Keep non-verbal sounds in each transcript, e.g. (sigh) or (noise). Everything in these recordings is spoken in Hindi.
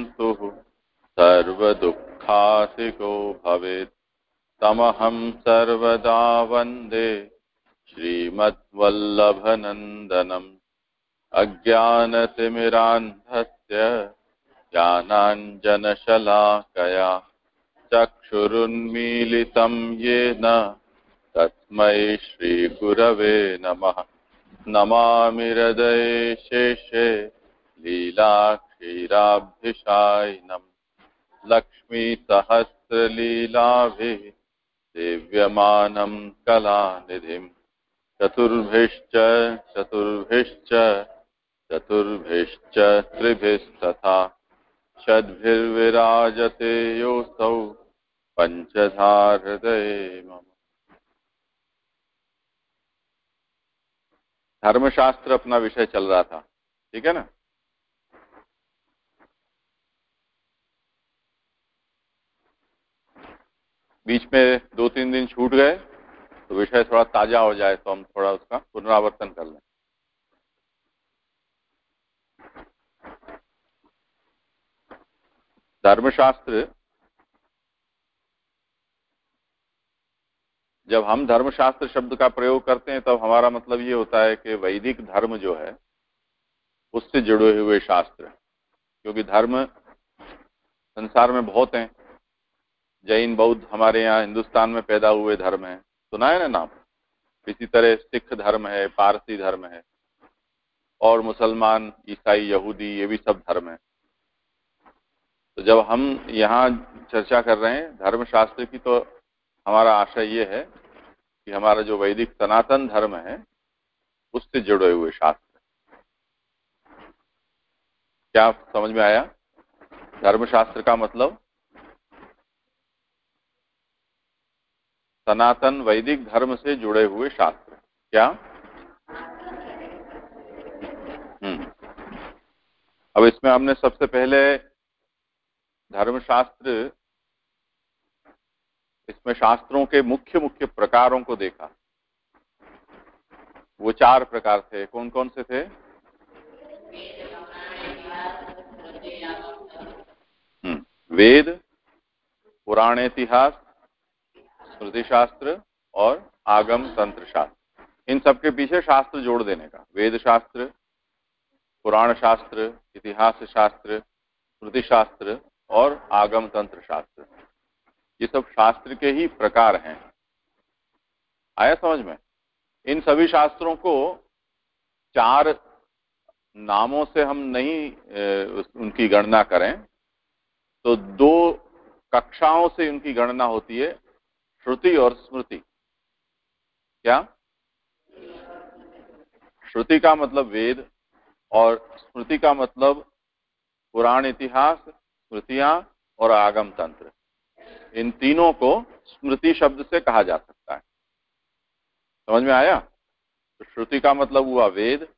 जन्तुः सर्वदुःखासिको भवेत्। तमहं सर्वदा वंदे श्रीमद्वल्लभनन्दनम्। अज्ञानतिमिरान्धस्य ज्ञानाञ्जनशलाकया चक्षुरुन्मीलितं येन तस्मै श्रीगुरवे नमः। नमामि हृदये शेषे लीलाक्षीराब्धिशायिनम् लक्ष्मीसहस्रलीलाभिः सेव्यमानं कलानिधिम् चतुर्भिश्च चतुर्भिश्च चतुर्भिश्च त्रिभिस्तथा। षड्भिर्विराजते योऽसौ हृदय मम। धर्मशास्त्र अपना विषय चल रहा था। ठीक है ना? बीच में दो तीन दिन छूट गए तो विषय थोड़ा ताज़ा हो जाए तो हम थोड़ा उसका पुनरावर्तन कर लें। धर्मशास्त्र जब हम धर्मशास्त्र शब्द का प्रयोग करते हैं, तब हमारा मतलब ये होता है कि वैदिक धर्म जो है, उससे जुड़े हुए शास्त्र क्योंकि धर्म संसार में बहुत हैं जैन, बौद्ध हमारे यहाँ हिंदुस्तान में पैदा हुए धर्म है। सुना है ना नाम? इसी तरह सिख धर्म है, पारसी धर्म है, और मुसलमान, ईसाई, यहूदी, ये भी सब धर्म है। तो जब हम यहाँ चर्चा कर रहे हैं, धर्मशास्त्र की तो हमारा आशय ये है कि हमारा जो वैदिक सनातन धर्म है, उससे जुड़े हुए शास्त्र क्या समझ में आया? धर्मशास्त्र का मतलब सनातन वैदिक धर्म से जुड़े हुए शास्त्र। क्या? हम्म। अब इसमें हमने सबसे पहले धर्मशास्त्र इसमें शास्त्रों के मुख्य मुख्य प्रकारों को देखा। वो चार प्रकार थे। कौन कौन से थे? हम्म, वेद पुराण इतिहास स्मृति शास्त्र और आगम तंत्र शास्त्र इन सबके पीछे शास्त्र जोड़ देने का। वेद शास्त्र पुराण शास्त्र इतिहास शास्त्र स्मृति शास्त्र और आगम तंत्र शास्त्र ये सब शास्त्र के ही प्रकार हैं। आया समझ में? इन सभी शास्त्रों को चार नामों से हम नहीं उनकी गणना करें तो दो कक्षाओं से उनकी गणना होती है। श्रुति और स्मृति। क्या? श्रुति का मतलब वेद और स्मृति का मतलब पुराण इतिहास, स्मृतियाँ और आगम तंत्र। इन तीनों को स्मृति शब्द से कहा जा सकता है। समझ में आया? तो श्रुति का मतलब हुआ वेद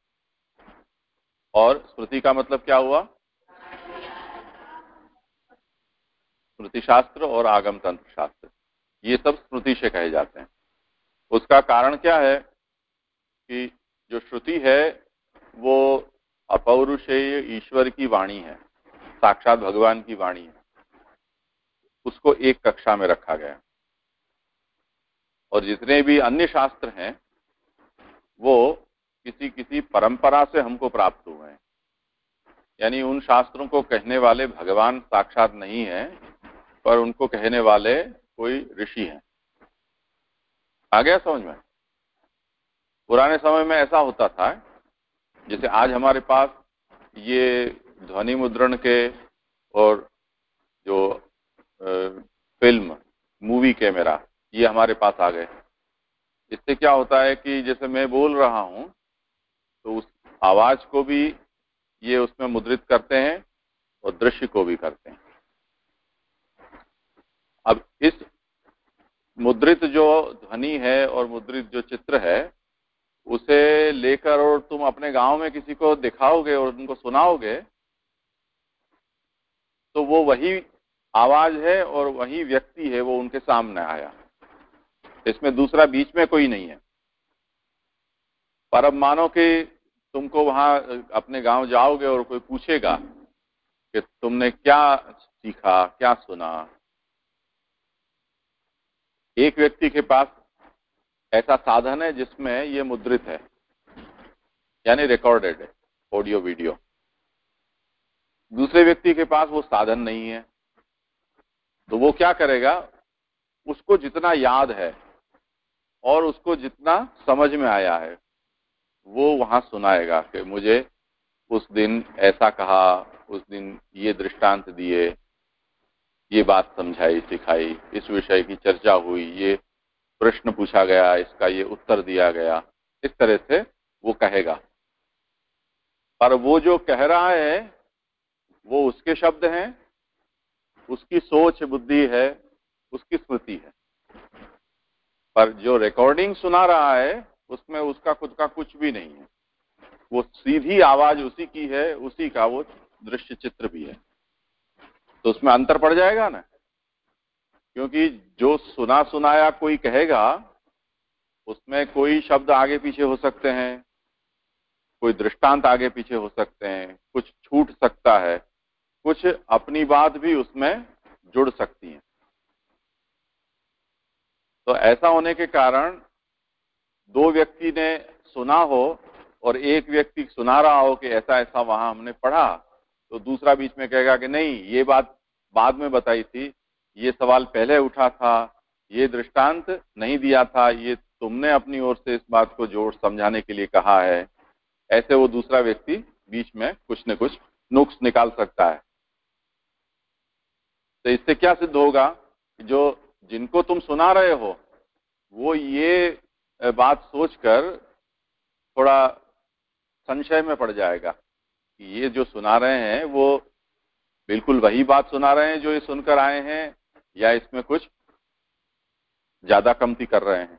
और स्मृति का मतलब क्या हुआ? स्मृति शास्त्र और आगम तंत्र शास्त्र। ये सब स्मृति से कहे जाते हैं। उसका कारण क्या है कि जो श्रुति है, वो अपौरुषेय ईश्वर की वाणी है, साक्षात भगवान की वाणी है। उसको एक कक्षा में रखा गया। और जितने भी अन्य शास्त्र हैं, वो किसी किसी परंपरा से हमको प्राप्त हुए हैं। यानी उन शास्त्रों को कहने वाले भगवान साक्षात नहीं है, पर उनको कहने वाले कोई ऋषि है। आ गया समझ में? पुराने समय में ऐसा होता था, जैसे आज हमारे पास ये ध्वनि मुद्रण के और जो फ़िल्म, मूवी कैमरा, ये हमारे पास आ गए। इससे क्या होता है कि जैसे मैं बोल रहा हूँ तो उस आवाज़ को भी ये उसमें मुद्रित करते हैं और दृश्य को भी करते हैं। अब इस मुद्रित जो ध्वनि है और मुद्रित जो चित्र है, उसे लेकर और तुम अपने गाँव में किसी को दिखाओगे और उनको सुनाओगे तो वो वही आवाज़ है और वही व्यक्ति है, वो उनके सामने आया। इसमें दूसरा बीच में कोई नहीं है। पर अब मानो कि तुमको वहाँ, अपने गाँव जाओगे और कोई पूछेगा कि तुमने क्या सीखा, क्या सुना? एक व्यक्ति के पास ऐसा साधन है जिसमें ये मुद्रित है, यानी रिकॉर्डेड है ऑडियो वीडियो दूसरे व्यक्ति के पास वो साधन नहीं है तो वो क्या करेगा? उसको जितना याद है और उसको जितना समझ में आया है, वो वहाँ सुनाएगा कि मुझे उस दिन ऐसा कहा, उस दिन ये दृष्टांत दिए ये बात समझाई, सिखाई, इस विषय की चर्चा हुई, ये प्रश्न पूछा गया, इसका ये उत्तर दिया गया, इस तरह से वो कहेगा। पर वो जो कह रहा है, वो उसके शब्द हैं, उसकी सोच बुद्धि है, उसकी स्मृति है। पर जो रिकॉर्डिंग सुना रहा है, उसमें उसका खुद का कुछ भी नहीं है। वो सीधी आवाज़ उसी की है, उसी का वो दृश्य चित्र भी है। तो उसमें अंतर पड़ जाएगा ना? क्योंकि जो सुना सुनाया कोई कहेगा, उसमें कोई शब्द आगे पीछे हो सकते हैं, कोई दृष्टांत आगे पीछे हो सकते हैं, कुछ छूट सकता है, कुछ अपनी बात भी उसमें जुड़ सकती है। तो ऐसा होने के कारण दो व्यक्ति ने सुना हो और एक व्यक्ति सुना रहा हो कि ऐसा ऐसा वहाँ हमने पढ़ा तो दूसरा बीच में कहेगा कि नहीं, ये बात बाद में बताई थी, ये सवाल पहले उठा था, ये दृष्टांत नहीं दिया था, ये तुमने अपनी ओर से इस बात को जोड़ समझाने के लिए कहा है। ऐसे वो दूसरा व्यक्ति बीच में कुछ न कुछ नुक्स निकाल सकता है। तो इससे क्या सिद्ध होगा जो जिनको तुम सुना रहे हो, वो ये बात सोचकर थोड़ा संशय में पड़ जाएगा। ये जो सुना रहे हैं, वो बिल्कुल वही बात सुना रहे हैं जो ये सुनकर आए हैं, या इसमें कुछ ज़्यादा कमती कर रहे हैं?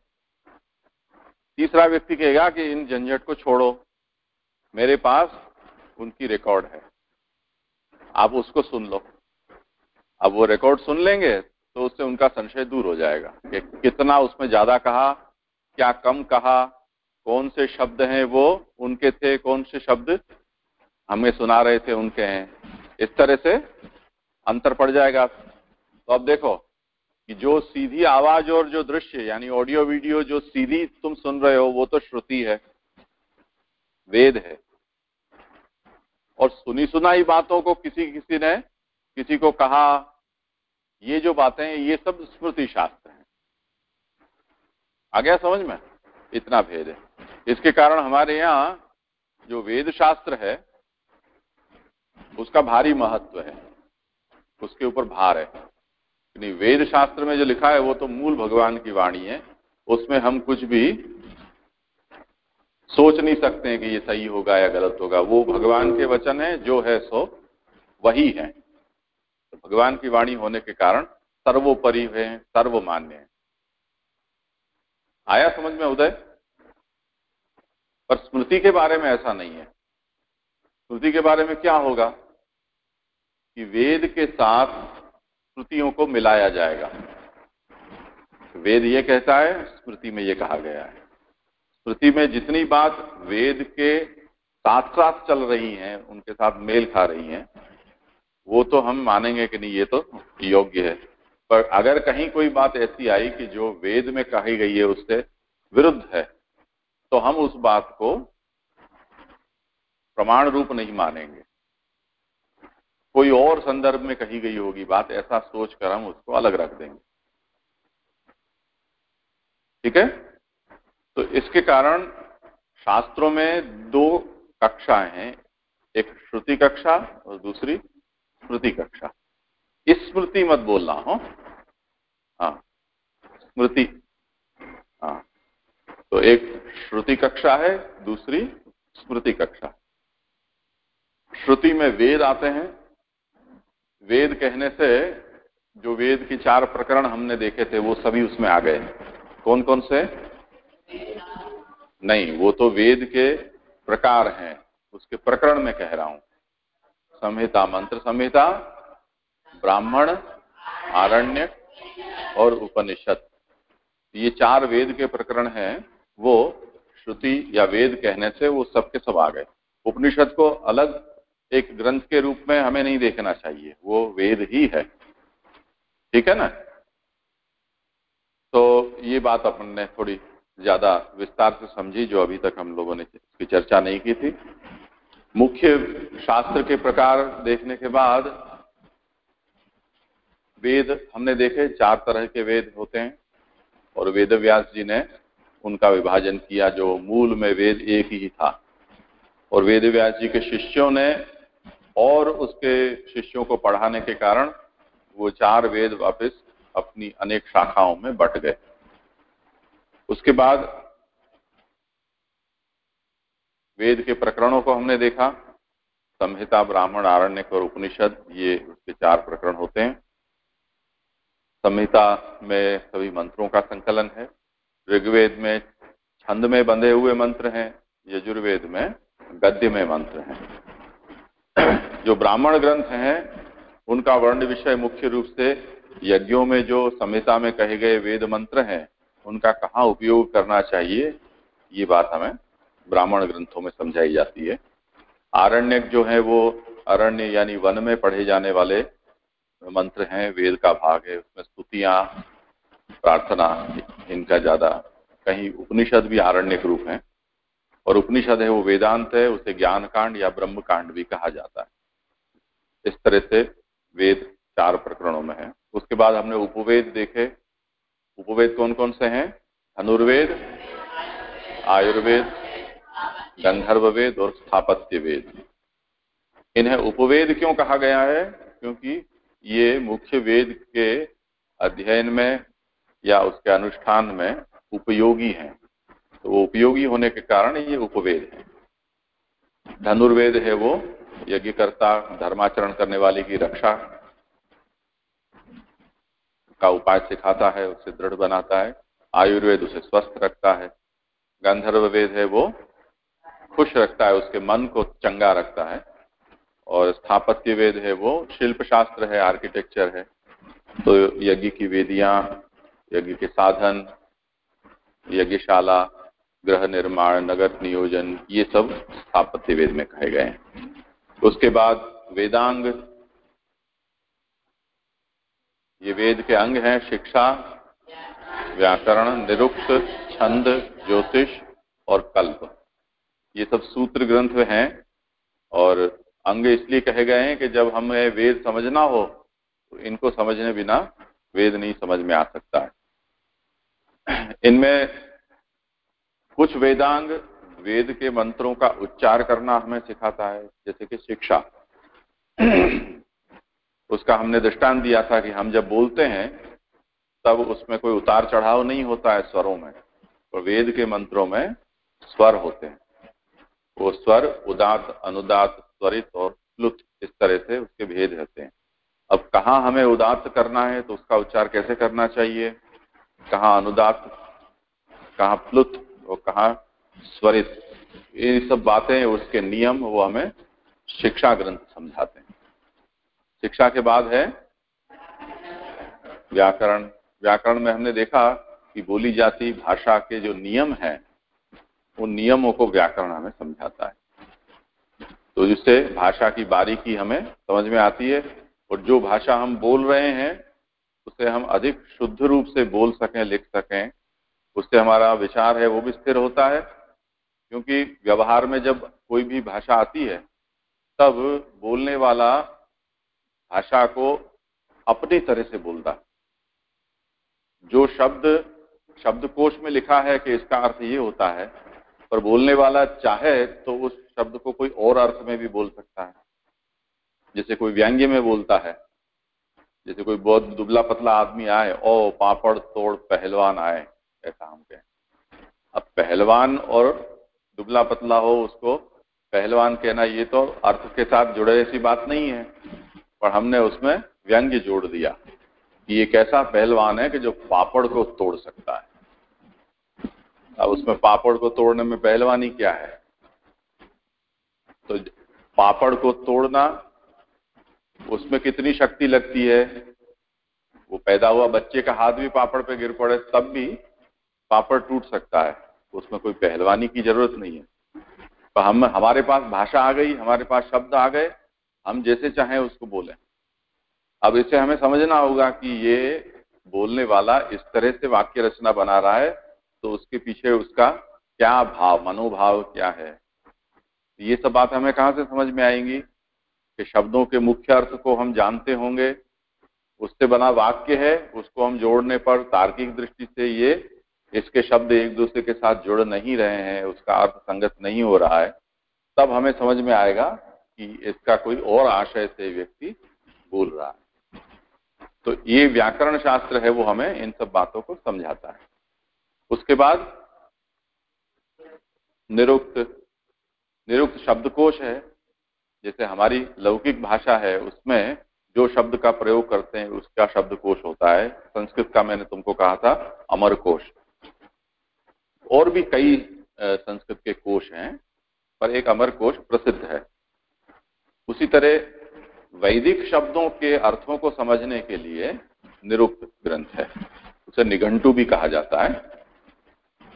तीसरा व्यक्ति कहेगा कि इन झंझट को छोड़ो, मेरे पास उनकी रिकॉर्ड है। आप उसको सुन लो। अब वो रिकॉर्ड सुन लेंगे तो उससे उनका संशय दूर हो जाएगा कि कितना उसमें ज़्यादा कहा, क्या कम कहा, कौन से शब्द हैं वो, उनके थे कौन से शब्द हमें सुना रहे थे उनके हैं। इस तरह से अंतर पड़ जाएगा। तो अब देखो कि जो सीधी आवाज़ और जो दृश्य, यानी ऑडियो वीडियो जो सीधी तुम सुन रहे हो, वो तो श्रुति है, वेद है। और सुनी सुनाई बातों को किसी किसी ने, किसी को कहा, ये जो बातें हैं, ये सब स्मृति शास्त्र हैं। आ गया समझ में? इतना भेद है। इसके कारण हमारे यहाँ जो वेद शास्त्र है उसका भारी महत्व है, उसके ऊपर भार है। वेद शास्त्र में जो लिखा है, वो तो मूल भगवान की वाणी है। उसमें हम कुछ भी सोच नहीं सकते हैं कि ये सही होगा या गलत होगा। वो भगवान के वचन है, जो है सो वही है। तो भगवान की वाणी होने के कारण सर्वोपरि है, सर्वमान्य है। आया समझ में उदय? पर स्मृति के बारे में ऐसा नहीं है। स्मृति के बारे में क्या होगा? कि वेद के साथ स्मृतियों को मिलाया जाएगा। वेद ये कहता है, स्मृति में ये कहा गया है। स्मृति में जितनी बात वेद के साथ साथ चल रही हैं, उनके साथ मेल खा रही हैं, वो तो हम मानेंगे कि नहीं, ये तो योग्य है। पर अगर कहीं कोई बात ऐसी आई कि जो वेद में कही गई है, उससे विरुद्ध है तो हम उस बात को प्रमाण रूप नहीं मानेंगे। कोई और संदर्भ में कही गई होगी बात, ऐसा सोचकर हम उसको अलग रख देंगे। ठीक है? तो इसके कारण शास्त्रों में दो कक्षाएँ हैं, एक श्रुति कक्षा और दूसरी स्मृति कक्षा। स्मृति मत बोलना, हो? हाँ स्मृति। हाँ तो एक श्रुति कक्षा है, दूसरी स्मृति कक्षा। श्रुति में वेद आते हैं। वेद कहने से जो वेद की चार प्रकरण हमने देखे थे, वो सभी उसमें आ गए कौन कौन से? नहीं, वो तो वेद के प्रकार हैं। उसके प्रकरण में कह रहा हूँ। संहिता मंत्र, संहिता, ब्राह्मण, आरण्य और उपनिषद। ये चार वेद के प्रकरण हैं। वो श्रुति या वेद कहने से वो सबके सब आ गए। उपनिषद को अलग एक ग्रंथ के रूप में हमें नहीं देखना चाहिए, वो वेद ही है। ठीक है ना? तो ये बात अपन ने थोड़ी ज़्यादा विस्तार से समझी, जो अभी तक हम लोगों ने इसकी चर्चा नहीं की थी। मुख्य शास्त्र के प्रकार देखने के बाद वेद हमने देखे, चार तरह के वेद होते हैं, और वेद व्यास जी ने उनका विभाजन किया, जो मूल में वेद एक ही था। और वेद व्यास जी के शिष्यों ने और उसके शिष्यों को पढ़ाने के कारण वो चार वेद वापस अपनी अनेक शाखाओं में बट गए। उसके बाद वेद के प्रकरणों को हमने देखा। संहिता, ब्राह्मण, आरण्य और उपनिषद, ये उसके चार प्रकरण होते हैं। संहिता में सभी मंत्रों का संकलन है। ऋग्वेद में छंद में बंधे हुए मंत्र हैं। यजुर्वेद में गद्य में मंत्र हैं। जो ब्राह्मण ग्रंथ हैं, उनका वर्ण विषय मुख्य रूप से यज्ञों में जो संहिता में कहे गए वेद मंत्र हैं, उनका कहाँ उपयोग करना चाहिए, ये बात हमें ब्राह्मण ग्रंथों में समझाई जाती है। आरण्यक जो है, वो अरण्य यानी वन में पढ़े जाने वाले मंत्र हैं, वेद का भाग है, उसमें स्तुतियाँ, प्रार्थना, इनका ज़्यादा कहीं उपनिषद भी आरण्यक रूप है। और उपनिषद है वो वेदांत है, उसे ज्ञान कांड या ब्रह्म कांड भी कहा जाता है। इस तरह से वेद चार प्रकरणों में है। उसके बाद हमने उपवेद देखे। उपवेद कौन कौन से हैं? धनुर्वेद, आयुर्वेद गंधर्व वेद और स्थापत्य वेद इन्हें उपवेद क्यों कहा गया है? क्योंकि ये मुख्य वेद के अध्ययन में या उसके अनुष्ठान में उपयोगी हैं। तो वो उपयोगी होने के कारण ये उपवेद है। धनुर्वेद है वो यज्ञकर्ता, धर्माचरण करने वाले की रक्षा का उपाय सिखाता है, उसे दृढ़ बनाता है, आयुर्वेद उसे स्वस्थ रखता है। गंधर्व वेद है वो खुश रखता है, उसके मन को चंगा रखता है। और स्थापत्य वेद है वो शिल्प शास्त्र है, आर्किटेक्चर है। तो यज्ञ की वेदियाँ, यज्ञ के साधन, यज्ञशाला ग्रह निर्माण, नगर नियोजन, ये सब स्थापत्य वेद में कहे गए हैं। उसके बाद वेदांग, ये वेद के अंग हैं शिक्षा, व्याकरण, निरुक्त, छंद, ज्योतिष और कल्प। ये सब सूत्र ग्रंथ हैं और अंग इसलिए कहे गए हैं कि जब हमें वेद समझना हो तो इनको समझने बिना वेद नहीं समझ में आ सकता। है इनमें कुछ वेदांग वेद के मंत्रों का उच्चार करना हमें सिखाता है, जैसे कि शिक्षा। (clears throat) उसका हमने दृष्टांत दिया था कि हम जब बोलते हैं, तब उसमें कोई उतार चढ़ाव नहीं होता है स्वरों में, और वेद के मंत्रों में स्वर होते हैं। वो स्वर उदात, अनुदात स्वरित और प्लुत इस तरह से उसके भेद रहते हैं। अब कहाँ हमें उदात करना है तो उसका उच्चार कैसे करना चाहिए? कहाँ अनुदात, कहाँ प्लुत और कहाँ, स्वरित। ये सब बातें उसके नियम वो हमें शिक्षा ग्रंथ समझाते हैं। शिक्षा के बाद है व्याकरण। व्याकरण में हमने देखा कि बोली जाती भाषा के जो नियम हैं, उन नियमों को व्याकरण हमें समझाता है। तो जिससे भाषा की बारीकी हमें समझ में आती है और जो भाषा हम बोल रहे हैं, उसे हम अधिक शुद्ध रूप से बोल सकें, लिख सकें उससे हमारा विचार है, वो भी स्थिर होता है। क्योंकि व्यवहार में जब कोई भी भाषा आती है, तब बोलने वाला भाषा को अपनी तरह से बोलता है। जो शब्द, शब्दकोश में लिखा है कि इसका अर्थ ये होता है, पर बोलने वाला चाहे तो उस शब्द को कोई और अर्थ में भी बोल सकता है। जैसे कोई व्यंग्य में बोलता है, जैसे कोई बहुत दुबला पतला आदमी आए, ओ पापड़ तोड़ पहलवान आए ऐसा हम कहें अब पहलवान और दुबला पतला हो उसको, पहलवान कहना ये तो अर्थ के साथ जुड़े ऐसी बात नहीं है, पर हमने उसमें व्यंग्य जोड़ दिया कि एक ऐसा पहलवान है कि जो पापड़ को तोड़ सकता है। अब उसमें पापड़ को तोड़ने में पहलवानी क्या है? तो पापड़ को तोड़ना, उसमें कितनी शक्ति लगती है? वो पैदा हुआ बच्चे का हाथ भी पापड़ पे गिर पड़े, तब भी पापड़ टूट सकता है, उसमें कोई पहलवानी की ज़रूरत नहीं है। तो हम, हमारे पास भाषा आ गई, हमारे पास शब्द आ गए, हम जैसे चाहें उसको बोलें। अब इसे हमें समझना होगा कि ये बोलने वाला इस तरह से वाक्य रचना बना रहा है तो उसके पीछे उसका क्या भाव, मनोभाव क्या है? ये सब बात हमें कहाँ से समझ में आएँगी? कि शब्दों के मुख्य अर्थ को हम जानते होंगे, उससे बना वाक्य है, उसको हम जोड़ने पर तार्किक दृष्टि से ये इसके शब्द एक दूसरे के साथ जुड़ नहीं रहे हैं, उसका अर्थ संगत नहीं हो रहा है, तब हमें समझ में आएगा कि इसका कोई और आशय से व्यक्ति बोल रहा है। तो ये व्याकरण शास्त्र है, वो हमें इन सब बातों को समझाता है। उसके बाद निरुक्त निरुक्त शब्दकोश है, जैसे हमारी लौकिक भाषा है, उसमें जो शब्द का प्रयोग करते हैं, उसका शब्दकोश होता है। संस्कृत का मैंने तुमको कहा था अमर कोश और भी कई संस्कृत के कोश हैं, पर एक अमर कोश प्रसिद्ध है। उसी तरह वैदिक शब्दों के अर्थों को समझने के लिए निरुक्त ग्रंथ है। उसे निघंटू भी कहा जाता है।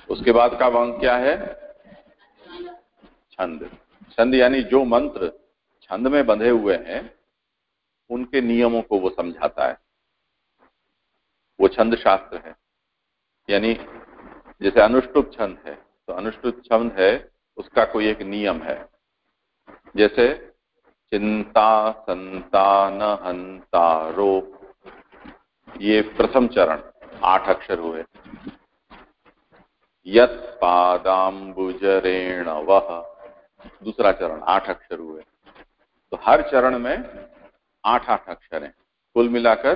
उसके बाद का अंक क्या है? छंद। छंद यानी जो मंत्र छंद में बंधे हुए हैं, उनके नियमों को वो समझाता है। वो छंद शास्त्र है। यानी जैसे अनुष्टुप छंद है तो अनुष्टुप छंद है, उसका कोई एक नियम है। जैसे चिंता संतान हंता, रो, ये प्रथम चरण, आठ अक्षर हुए। यत पादाम्बुजरेण वह दूसरा चरण, आठ अक्षर हुए। तो हर चरण में आठ आठ अक्षर हैं। कुल मिलाकर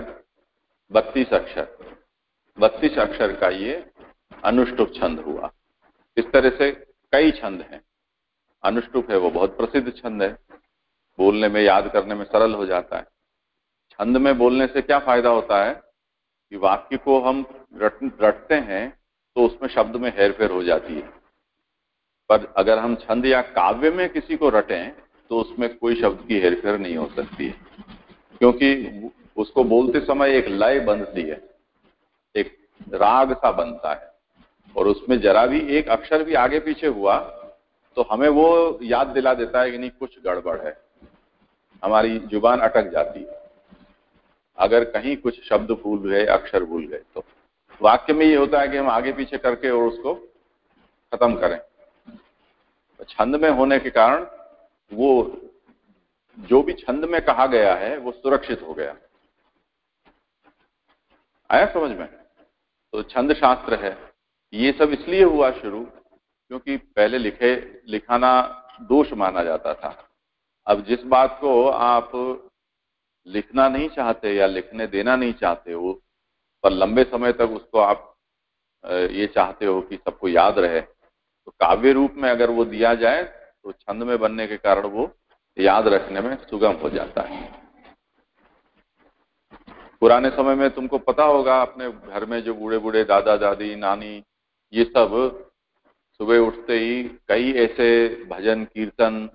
बत्तीस अक्षर। बत्तीस अक्षर का ये अनुष्टुप छंद हुआ। इस तरह से कई छंद हैं। अनुष्टुप है वो बहुत प्रसिद्ध छंद है। बोलने में याद करने में सरल हो जाता है। छंद में बोलने से क्या फ़ायदा होता है कि वाक्य को हम रट, रटते हैं तो उसमें शब्द में हेरफेर हो जाती है। पर अगर हम छंद या काव्य में किसी को रटें तो उसमें कोई शब्द की हेरफेर नहीं हो सकती है। क्योंकि उसको बोलते समय एक लय बनती है। एक राग सा बनता है। और उसमें जरा भी एक अक्षर भी आगे पीछे हुआ तो हमें वो याद दिला देता है कि नहीं, कुछ गड़बड़ है। हमारी ज़ुबान अटक जाती है। अगर कहीं कुछ शब्द भूल गए, अक्षर भूल गए तो वाक्य में ये होता है कि हम आगे पीछे करके और उसको खत्म करें। छंद में होने के कारण वो, जो भी छंद में कहा गया है, वो सुरक्षित हो गया। आया समझ में? तो छंद शास्त्र है। ये सब इसलिए हुआ शुरू क्योंकि पहले लिखे, लिखाना दोष माना जाता था। अब जिस बात को आप लिखना नहीं चाहते या लिखने देना नहीं चाहते हो, पर लंबे समय तक उसको आप ये चाहते हो कि सबको याद रहे तो काव्य रूप में अगर वो दिया जाए तो छंद में बनने के कारण वो याद रखने में सुगम हो जाता है। पुराने समय में तुमको पता होगा, अपने घर में जो बूढ़े बूढ़े दादा दादी नानी ये सब सुबह उठते ही कई ऐसे भजन कीर्तन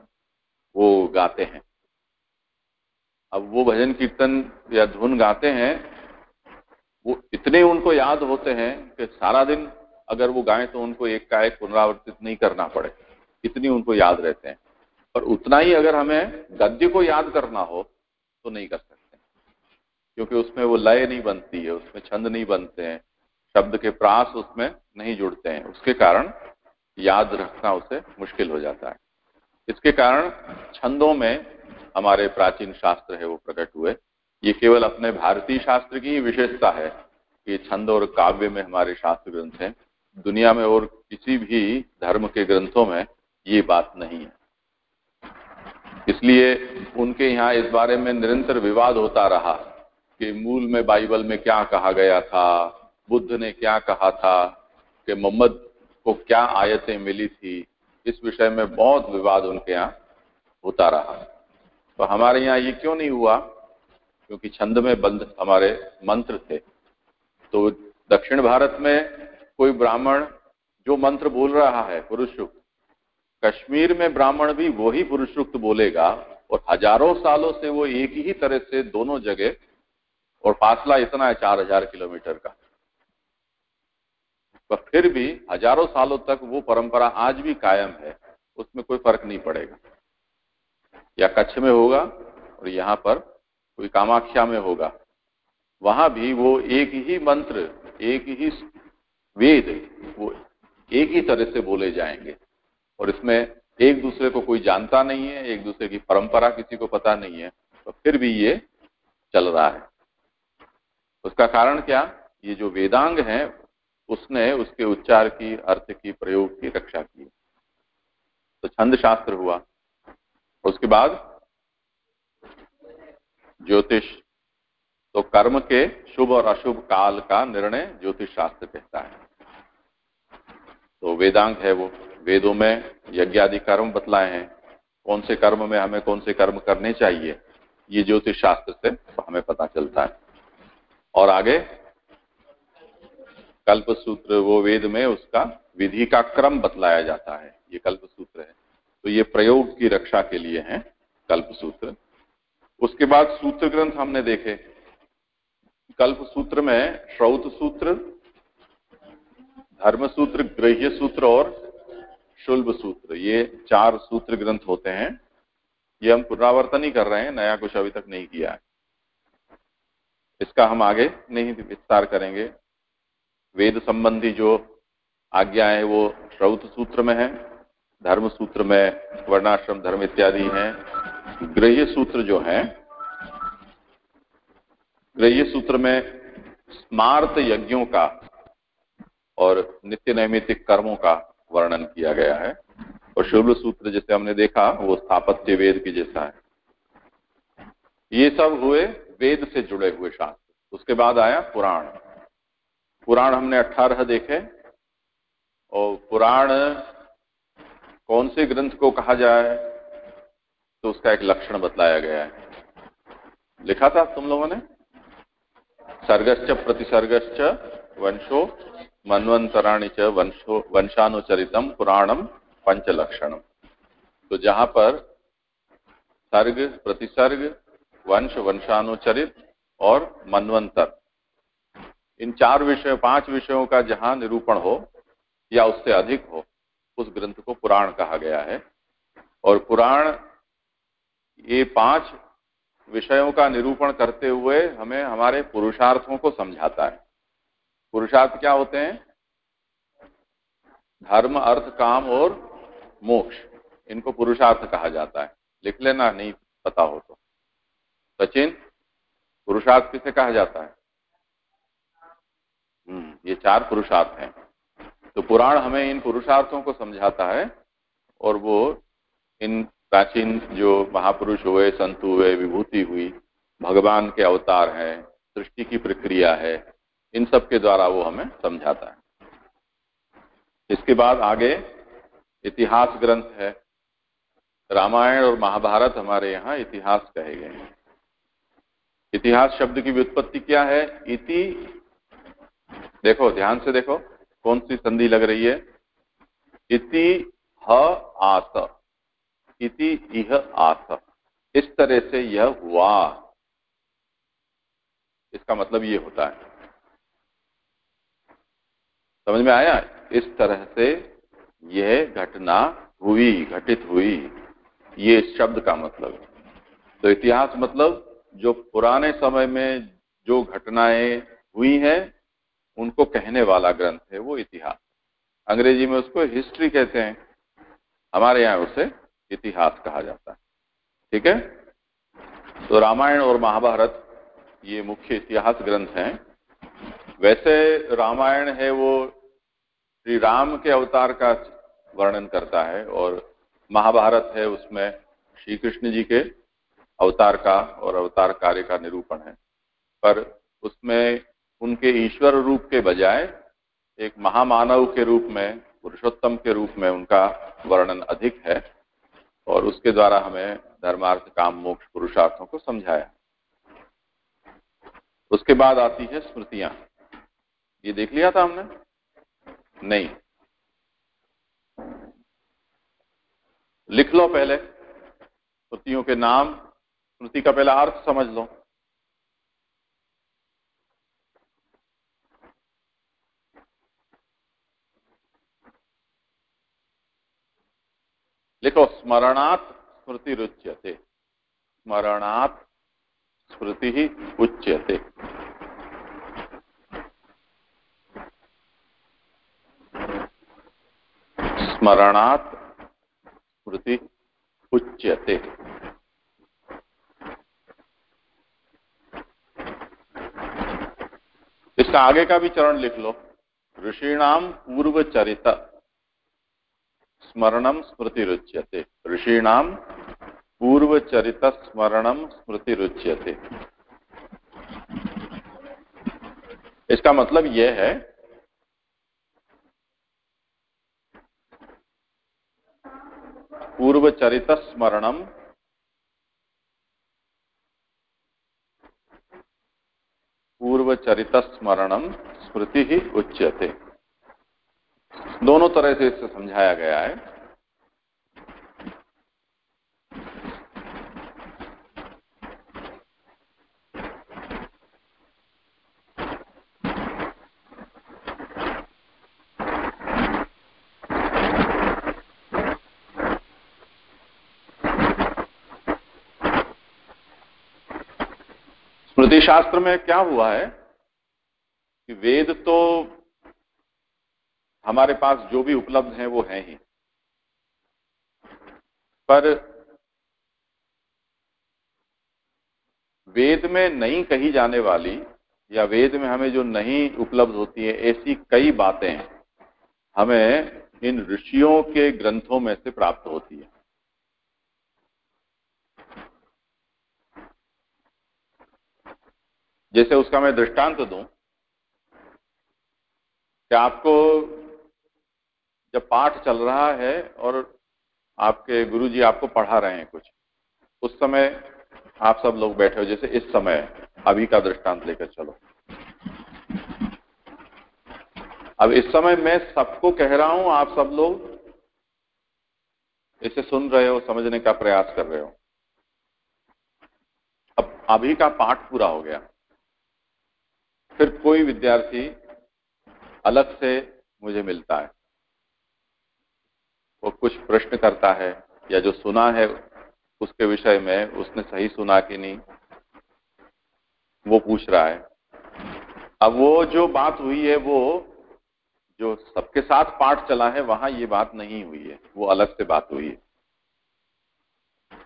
वो गाते हैं। अब वो भजन कीर्तन या धुन गाते हैं, वो इतने उनको याद होते हैं कि सारा दिन अगर वो गाएँ तो उनको एक का एक पुनरावर्तित नहीं करना पड़े, इतनी उनको याद रहते हैं। और उतना ही अगर हमें गद्य को याद करना हो तो नहीं कर सकते, क्योंकि उसमें वो लय नहीं बनती है, उसमें छंद नहीं बनते हैं। शब्द के प्रास उसमें नहीं जुड़ते हैं। उसके कारण याद रखना उसे मुश्किल हो जाता है। इसके कारण छंदों में हमारे प्राचीन शास्त्र है वो प्रकट हुए। ये केवल अपने भारतीय शास्त्र की विशेषता है कि छंद और काव्य में हमारे शास्त्र ग्रंथ हैं। दुनिया में और किसी भी धर्म के ग्रंथों में ये बात नहीं है। इसलिए उनके यहाँ इस बारे में निरंतर विवाद होता रहा कि मूल में बाइबल में क्या कहा गया था बुद्ध ने क्या कहा था कि मोहम्मद को क्या आयतें मिली थी, इस विषय में बहुत विवाद उनके यहाँ होता रहा। तो हमारे यहाँ ये क्यों नहीं हुआ? क्योंकि छंद में बंद हमारे मंत्र थे। तो दक्षिण भारत में कोई ब्राह्मण जो मंत्र बोल रहा है पुरुष कश्मीर में ब्राह्मण भी वही पुरुषुक्त बोलेगा और हज़ारों सालों से वो एक ही तरह से दोनों जगह और फासला इतना है, चार हज़ार किलोमीटर का। पर फिर भी हज़ारों सालों तक वो परंपरा आज भी कायम है, उसमें कोई फ़र्क नहीं पड़ेगा। या कच्छ में होगा और यहाँ पर कोई कामाख्या में होगा। वहाँ भी वो एक ही मंत्र, एक ही वेद, वो एक ही तरह से बोले जाएँगे। और इसमें एक दूसरे को कोई जानता नहीं है, एक दूसरे की परंपरा किसी को पता नहीं है तो फिर भी ये चल रहा है। उसका कारण क्या? ये जो वेदांग है उसने उसके उच्चार की, अर्थ की, प्रयोग की, रक्षा की। तो छंद शास्त्र हुआ। उसके बाद ज्योतिष। तो कर्म के शुभ और अशुभ काल का निर्णय ज्योतिष शास्त्र कहता है। तो वेदांग है वो। वेदों में यज्ञ आदि कर्म बतलाए हैं। कौन से कर्म में हमें कौन से कर्म करने चाहिए, ये ज्योतिष शास्त्र से हमें पता चलता है। और आगे कल्प सूत्र वो वेद में उसका विधि का क्रम बतलाया जाता है। ये कल्प सूत्र है। तो ये प्रयोग की रक्षा के लिए है कल्प सूत्र उसके बाद सूत्र ग्रंथ हमने देखे। कल्प सूत्र में श्रौत सूत्र धर्म सूत्र गृह्य सूत्र और शुल्भ सूत्र, ये चार सूत्र ग्रंथ होते हैं। ये हम पुनरावर्तन ही कर रहे हैं, नया कुछ अभी तक नहीं किया है। इसका हम आगे नहीं विस्तार करेंगे। वेद संबंधी जो आज्ञा है वो श्रौत सूत्र में है, धर्म सूत्र में, वर्णाश्रम, धर्म इत्यादि हैं गृह्य सूत्र जो है गृह्य सूत्र में स्मार्त यज्ञों का और नित्य नैमितिक कर्मों का वर्णन किया गया है। और शुभ सूत्र जैसे हमने देखा, वो स्थापत्य वेद के जैसा है। ये सब हुए वेद से जुड़े हुए शास्त्र। उसके बाद आया पुराण। पुराण हमने अठारह देखे, और पुराण कौन से ग्रंथ को कहा जाए तो उसका एक लक्षण बतलाया गया है। लिखा था तुम लोगों ने? सर्गश्च प्रतिसर्गश्च वंशो मनवंतराणी च वंशो वंशानुचरितम पुराणम पंचलक्षणम तो जहाँ पर सर्ग, प्रतिसर्ग, वंश, वंशानुचरित और मनवंतर इन चार विषयों, पाँच विषयों का जहाँ निरूपण हो या उससे अधिक हो, उस ग्रंथ को पुराण कहा गया है। और पुराण ये पाँच विषयों का निरूपण करते हुए हमें हमारे पुरुषार्थों को समझाता है। पुरुषार्थ क्या होते हैं? धर्म, अर्थ, काम और मोक्ष, इनको पुरुषार्थ कहा जाता है। लिख लेना, नहीं पता हो तो। सचिन, पुरुषार्थ किसे कहा जाता है? ये चार पुरुषार्थ हैं। तो पुराण हमें इन पुरुषार्थों को समझाता है और वो इन प्राचीन जो महापुरुष हुए, संत हुए, विभूति हुई, भगवान के अवतार हैं, सृष्टि की प्रक्रिया है, इन सब के द्वारा वो हमें समझाता है। इसके बाद आगे इतिहास ग्रंथ है। रामायण और महाभारत हमारे यहाँ इतिहास कहे गए हैं। इतिहास शब्द की व्युत्पत्ति क्या है? इति देखो, ध्यान से देखो कौन सी संधि लग रही है? इति ह आस, इति इह आस। इस तरह से यह हुआ। इसका मतलब ये होता है। समझ में आया? इस तरह से यह घटना हुई, घटित हुई। ये शब्द का मतलब तो इतिहास मतलब जो पुराने समय में जो घटनाएँ हुई हैं उनको कहने वाला ग्रंथ है वो इतिहास। अंग्रेज़ी में उसको हिस्ट्री कहते हैं। हमारे यहाँ उसे इतिहास कहा जाता है। ठीक है? तो रामायण और महाभारत ये मुख्य इतिहास ग्रंथ हैं। वैसे रामायण है वो श्री राम के अवतार का वर्णन करता है और महाभारत है उसमें श्री कृष्ण जी के अवतार का और अवतार कार्य का निरूपण है। पर उसमें उनके ईश्वर रूप के बजाय एक महामानव के रूप में, पुरुषोत्तम के रूप में उनका वर्णन अधिक है और उसके द्वारा हमें धर्मार्थ, काम, मोक्ष, पुरुषार्थों को समझाया। उसके बाद आती है स्मृतियाँ। ये देख लिया था हमने? नहीं। लिख लो पहले। स्मृतियों के नाम, स्मृति का पहला अर्थ समझ लो। लिखो, स्मरणात् स्मृति रुच्यते। स्मरणात् स्मृति ही उच्यते। स्मरणात् स्मृति उच्यते। इसका आगे का भी चरण लिख लो। ऋषिणाम पूर्व चरित स्मरणम स्मृति रुच्यते ऋषिणाम पूर्व चरित स्मरणम स्मृति रुच्यते इसका मतलब यह है पूर्व चरित स्मरणम पूर्व चरित स्मरणम स्मृति उच्यते। दोनों तरह से इसे समझाया गया है। स्मृति शास्त्र में क्या हुआ है कि वेद तो हमारे पास जो भी उपलब्ध है वो है ही। पर वेद में नहीं कही जाने वाली या वेद में हमें जो नहीं उपलब्ध होती है, ऐसी कई बातें हमें इन ऋषियों के ग्रंथों में से प्राप्त होती है। जैसे उसका मैं दृष्टांत दूँ कि आपको जब पाठ चल रहा है और आपके गुरुजी आपको पढ़ा रहे हैं कुछ, उस समय आप सब लोग बैठे हो, जैसे इस समय अभी का दृष्टांत लेकर चलो। अब इस समय मैं सबको कह रहा हूँ, आप सब लोग इसे सुन रहे हो, समझने का प्रयास कर रहे हो। अब अभी का पाठ पूरा हो गया। फिर कोई विद्यार्थी अलग से मुझे मिलता है। वो कुछ प्रश्न करता है या जो सुना है उसके विषय में उसने सही सुना कि नहीं, वो पूछ रहा है। अब वो जो बात हुई है, वो जो सबके साथ पाठ चला है, वहाँ ये बात नहीं हुई है। वो अलग से बात हुई है।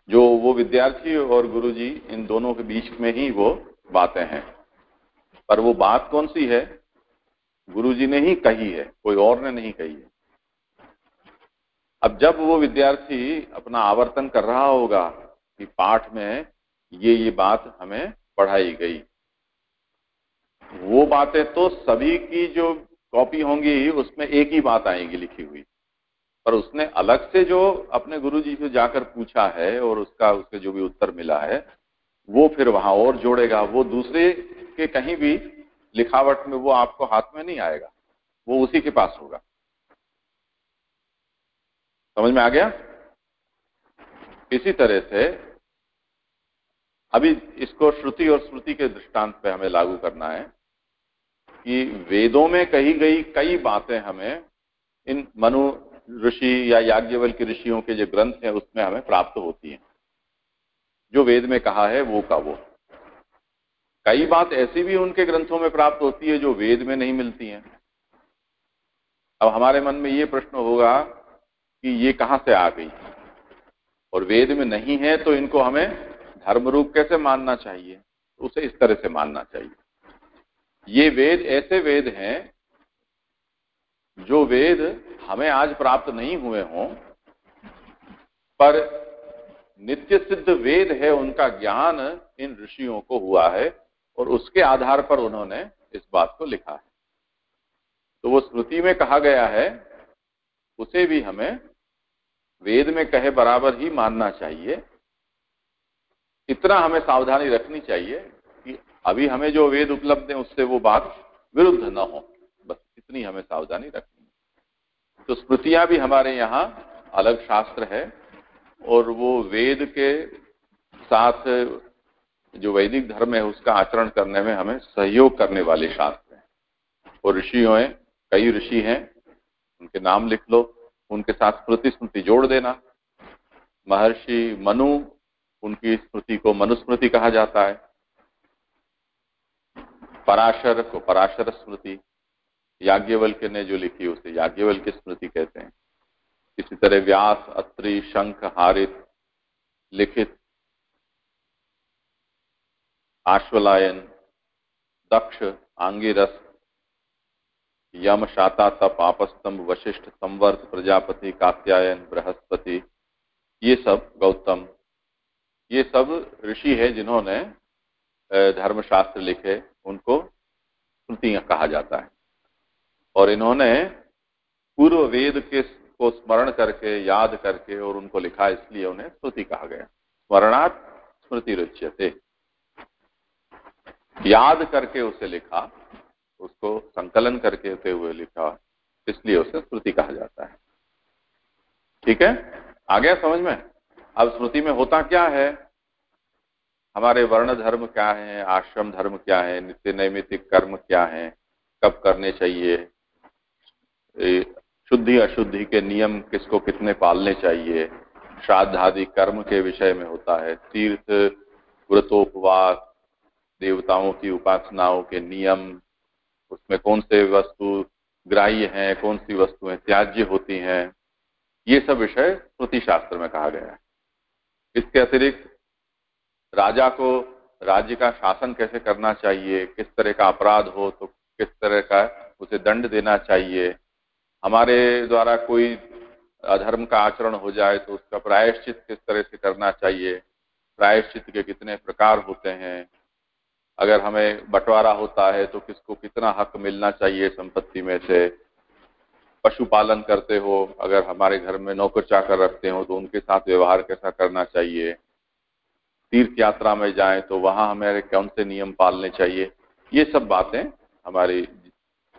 जो वो विद्यार्थी और गुरुजी, इन दोनों के बीच में ही वो बातें हैं। पर वो बात कौन सी है? गुरुजी ने ही कही है, कोई और ने नहीं कही है। अब जब वो विद्यार्थी अपना आवर्तन कर रहा होगा कि पाठ में ये ये बात हमें पढ़ाई गई, वो बातें तो सभी की जो कॉपी होंगी उसमें एक ही बात आएगी लिखी हुई। पर उसने अलग से जो अपने गुरु जी से जाकर पूछा है और उसका उसके जो भी उत्तर मिला है, वो फिर वहाँ और जोड़ेगा। वो दूसरे के कहीं भी लिखावट में वो आपको हाथ में नहीं आएगा, वो उसी के पास होगा। समझ में आ गया? इसी तरह से अभी इसको श्रुति और स्मृति के दृष्टांत पे हमें लागू करना है कि वेदों में कही गई कई बातें हमें इन मनु ऋषि या याज्ञवल के ऋषियों के जो ग्रंथ हैं, उसमें हमें प्राप्त होती हैं। जो वेद में कहा है, वो का वो। कई बात ऐसी भी उनके ग्रंथों में प्राप्त होती है, जो वेद में नहीं मिलती हैं। अब हमारे मन में ये प्रश्न होगा कि ये कहाँ से आ गई? और वेद में नहीं है तो इनको हमें धर्म रूप कैसे मानना चाहिए? उसे इस तरह से मानना चाहिए। ये वेद ऐसे वेद हैं, जो वेद हमें आज प्राप्त नहीं हुए हों, पर नित्य सिद्ध वेद है उनका ज्ञान इन ऋषियों को हुआ है और उसके आधार पर उन्होंने इस बात को लिखा है। तो वो स्मृति में कहा गया है, उसे भी हमें वेद में कहे बराबर ही मानना चाहिए। इतना हमें सावधानी रखनी चाहिए कि अभी हमें जो वेद उपलब्ध है, उससे वो बात विरुद्ध न हो। बस इतनी हमें सावधानी रखनी है। तो स्मृतियाँ भी हमारे यहाँ अलग शास्त्र है और वो वेद के साथ जो वैदिक धर्म है, उसका आचरण करने में हमें सहयोग करने वाले शास्त्र हैं। और ऋषियों कई ऋषि हैं, उनके नाम लिख लो। उनके साथ स्मृति स्मृति जोड़ देना। महर्षि मनु, उनकी स्मृति को मनुस्मृति कहा जाता है। पराशर को पराशर स्मृति, याज्ञवल्क्य ने जो लिखी उसे याज्ञवल्क्य स्मृति कहते हैं। इसी तरह व्यास, अत्रि, शंख, हारित, लिखित, आश्वलायन, दक्ष, आंगिरस यम शाता तप आपस्तंभ वशिष्ठ संवर्त प्रजापति कात्यायन बृहस्पति। ये सब गौतम। ये सब ऋषि है जिन्होंने धर्मशास्त्र लिखे, उनको स्मृतियाँ कहा जाता है। और इन्होंने पूर्व वेद के को स्मरण करके, याद करके और उनको लिखा, इसलिए उन्हें स्मृति कहा गया। स्मरणार्थ स्मृति रुच्यते। याद करके उसे लिखा उसको संकलन करके होते हुए लिखा इसलिए उसे स्मृति कहा जाता है। ठीक है? आ गया समझ में? अब स्मृति में होता क्या है? हमारे वर्ण धर्म क्या है? आश्रम धर्म क्या है? नित्य नैमितिक कर्म क्या है? कब करने चाहिए? शुद्धि अशुद्धि के नियम किसको कितने पालने चाहिए? श्राद्ध आदि कर्म के विषय में होता है। तीर्थ, व्रतोपवास, देवताओं की उपासनाओं के नियम उसमें कौन से वस्तु ग्राह्य हैं कौन सी वस्तुएँ त्याज्य होती हैं, ये सब विषय श्रुति शास्त्र में कहा गया है। इसके अतिरिक्त राजा को राज्य का शासन कैसे करना चाहिए, किस तरह का अपराध हो तो किस तरह का उसे दंड देना चाहिए, हमारे द्वारा कोई अधर्म का आचरण हो जाए तो उसका प्रायश्चित किस तरह से करना चाहिए, प्रायश्चित के कितने प्रकार होते हैं अगर हमें बंटवारा होता है तो किसको कितना हक मिलना चाहिए संपत्ति में से? पशुपालन करते हो, अगर हमारे घर में नौकर चाकर रखते हो तो उनके साथ व्यवहार कैसा करना चाहिए? तीर्थ यात्रा में जाएँ तो वहाँ हमारे कौन से नियम पालने चाहिए? ये सब बातें हमारी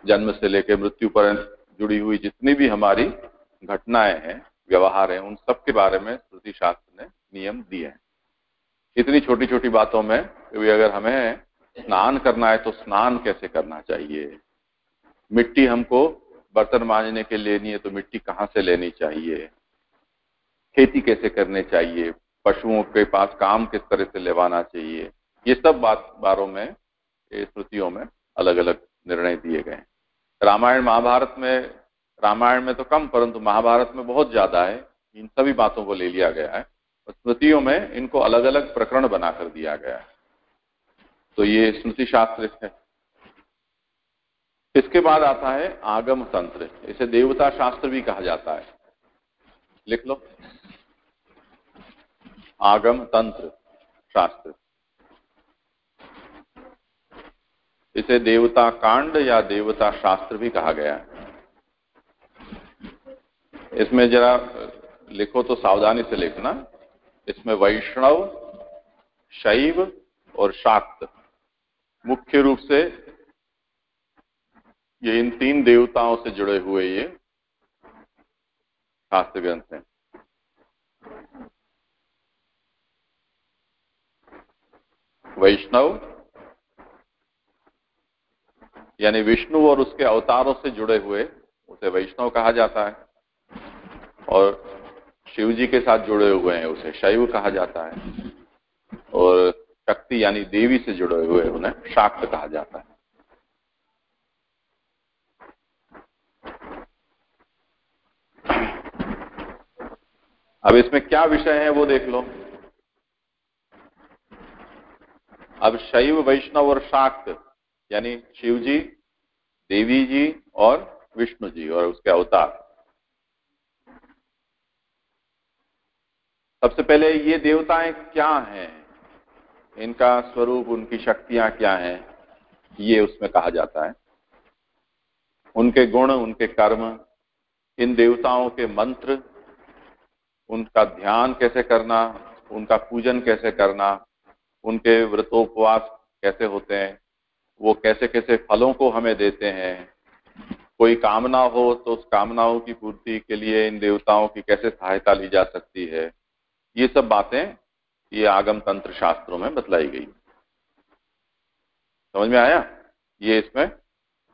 जन्म से लेकर मृत्यु पर्यंत जुड़ी हुई जितनी भी हमारी घटनाएँ हैं, व्यवहार हैं, उन सब के बारे में श्रुति शास्त्र ने नियम दिए हैं। इतनी छोटी छोटी बातों में भी अगर हमें स्नान करना है तो स्नान कैसे करना चाहिए? मिट्टी हमको बर्तन मांजने के लेनी है तो मिट्टी कहाँ से लेनी चाहिए? खेती कैसे करने चाहिए? पशुओं के पास काम किस तरह से लेवाना चाहिए? ये सब बात बारों में स्मृतियों में अलग अलग निर्णय दिए गए रामायण महाभारत में, रामायण में तो कम, परंतु महाभारत में बहुत ज़्यादा है। इन सभी बातों को ले लिया गया है। स्मृतियों में इनको अलग अलग प्रकरण बनाकर दिया गया है। तो ये स्मृति शास्त्र है। इसके बाद आता है आगम तंत्र। इसे देवता शास्त्र भी कहा जाता है। लिख लो। आगम तंत्र शास्त्र। इसे देवता कांड या देवता शास्त्र भी कहा गया है। इसमें जरा लिखो तो सावधानी से लिखना। इसमें वैष्णव, शैव और शाक्त। मुख्य रूप से ये इन तीन देवताओं से जुड़े हुए ये शास्त्र ग्रंथ हैं। वैष्णव, यानी विष्णु और उसके अवतारों से जुड़े हुए, उसे वैष्णव कहा जाता है, और शिव जी के साथ जुड़े हुए हैं, उसे शैव कहा जाता है, और शक्ति यानी देवी से जुड़े हुए उन्हें शाक्त कहा जाता है। अब इसमें क्या विषय है वो देख लो। अब शैव, वैष्णव और शाक्त, यानी शिव जी देवी जी और विष्णु जी और उसके अवतार। सबसे पहले ये देवताएँ क्या हैं? इनका स्वरूप, उनकी शक्तियाँ क्या हैं, ये उसमें कहा जाता है। उनके गुण, उनके कर्म, इन देवताओं के मंत्र, उनका ध्यान कैसे करना, उनका पूजन कैसे करना, उनके व्रतोपवास कैसे होते हैं, वो कैसे कैसे फलों को हमें देते हैं, कोई कामना हो तो उस कामनाओं की पूर्ति के लिए इन देवताओं की कैसे सहायता ली जा सकती है, ये सब बातें ये आगम तंत्र शास्त्रों में बतलाई गई। समझ में आया? ये इसमें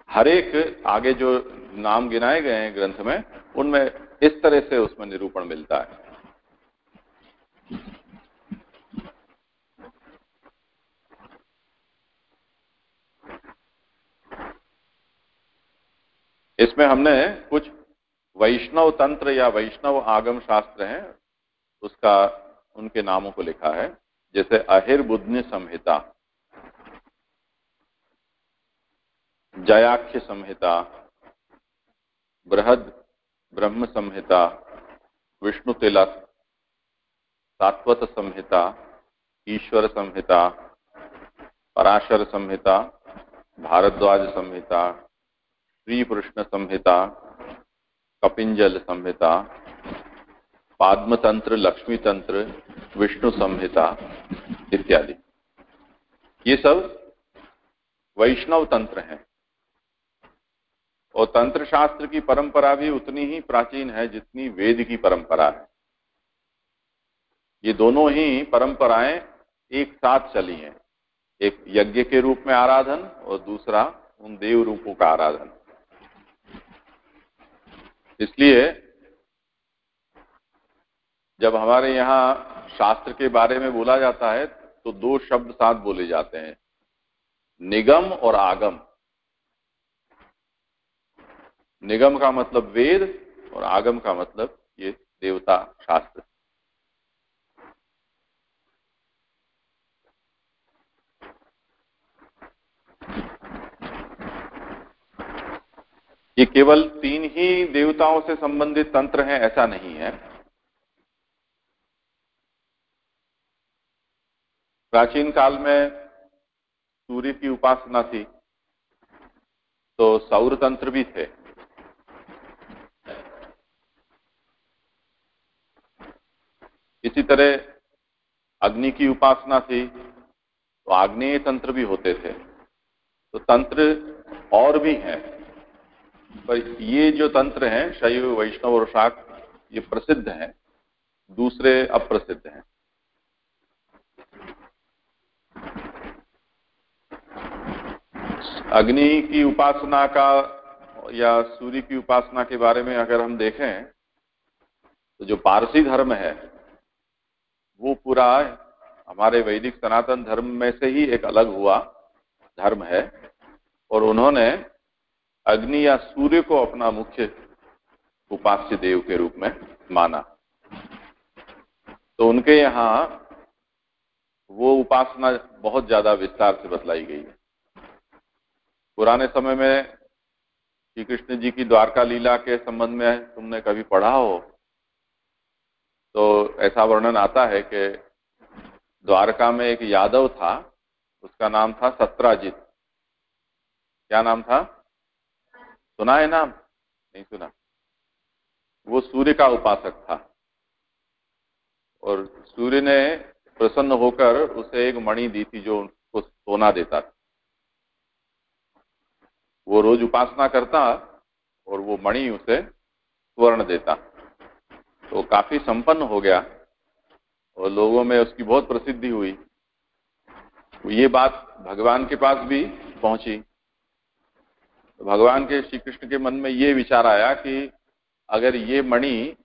हर एक आगे जो नाम गिनाए गए हैं ग्रंथ में, उनमें इस तरह से उसमें निरूपण मिलता है। इसमें हमने कुछ वैष्णव तंत्र या वैष्णव आगम शास्त्र हैं, उसका उनके नामों को लिखा है, जैसे अहिर्बुद्ध संहिता, जयाख्य संहिता, बृहद ब्रह्म संहिता, विष्णु तिलक, सात्वत संहिता, ईश्वर संहिता, पराशर संहिता, भारद्वाज संहिता श्री कृष्ण संहिता, कपिंजल संहिता पाद्म तंत्र लक्ष्मी तंत्र विष्णु संहिता इत्यादि। ये सब वैष्णव तंत्र हैं। और तंत्र शास्त्र की परंपरा भी उतनी ही प्राचीन है जितनी वेद की परंपरा है। ये दोनों ही परंपराएँ एक साथ चली हैं। एक यज्ञ के रूप में आराधन और दूसरा उन देव रूपों का आराधन। इसलिए जब हमारे यहाँ शास्त्र के बारे में बोला जाता है तो दो शब्द साथ बोले जाते हैं। निगम और आगम। निगम का मतलब वेद और आगम का मतलब ये देवता शास्त्र। ये केवल तीन ही देवताओं से संबंधित तंत्र हैं, ऐसा नहीं है। प्राचीन काल में सूर्य की उपासना थी तो सौर तंत्र भी थे। इसी तरह अग्नि की उपासना थी तो आग्नेय तंत्र भी होते थे। तो तंत्र और भी हैं, पर ये जो तंत्र हैं, शैव, वैष्णव और शाक, ये प्रसिद्ध हैं, दूसरे अप्रसिद्ध हैं। अग्नि की उपासना का या सूर्य की उपासना के बारे में अगर हम देखें तो जो पारसी धर्म है, वो पूरा हमारे वैदिक सनातन धर्म में से ही एक अलग हुआ धर्म है। और उन्होंने अग्नि या सूर्य को अपना मुख्य उपास्य देव के रूप में माना। तो उनके यहाँ वो उपासना बहुत ज़्यादा विस्तार से बतलाई गई है। पुराने समय में श्री कृष्ण जी की द्वारका लीला के संबंध में तुमने कभी पढ़ा हो? तो ऐसा वर्णन आता है कि द्वारका में एक यादव था, उसका नाम था सत्राजित। क्या नाम था? सुना है नाम? नहीं सुना। वो सूर्य का उपासक था। और सूर्य ने प्रसन्न होकर उसे एक मणि दी थी जो उसको सोना देता था। वो रोज उपासना करता और वो मणि उसे स्वर्ण देता। तो काफ़ी संपन्न हो गया और लोगों में उसकी बहुत प्रसिद्धि हुई। तो ये बात भगवान के पास भी पहुँची। तो भगवान के श्री कृष्ण के मन में ये विचार आया कि अगर ये मणि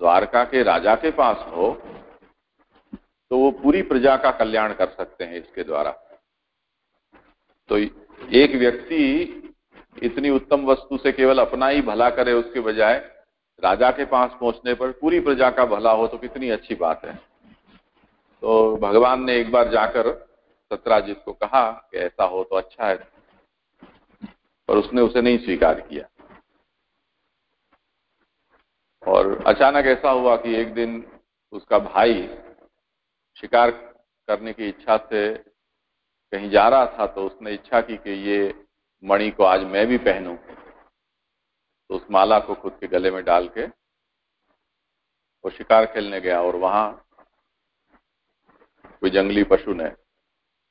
द्वारका के राजा के पास हो तो वो पूरी प्रजा का कल्याण कर सकते हैं इसके द्वारा। तो एक व्यक्ति इतनी उत्तम वस्तु से केवल अपना ही भला करे उसके बजाय राजा के पास पहुँचने पर पूरी प्रजा का भला हो तो कितनी अच्छी बात है। तो भगवान ने एक बार जाकर सत्राजित को कहा कि ऐसा हो तो अच्छा है, पर उसने उसे नहीं स्वीकार किया। और अचानक ऐसा हुआ कि एक दिन उसका भाई शिकार करने की इच्छा से कहीं जा रहा था तो उसने इच्छा की कि ये मणि को आज मैं भी पहनूं तो उस माला को खुद के गले में डाल के वो शिकार खेलने गया और वहाँ कोई जंगली पशु ने,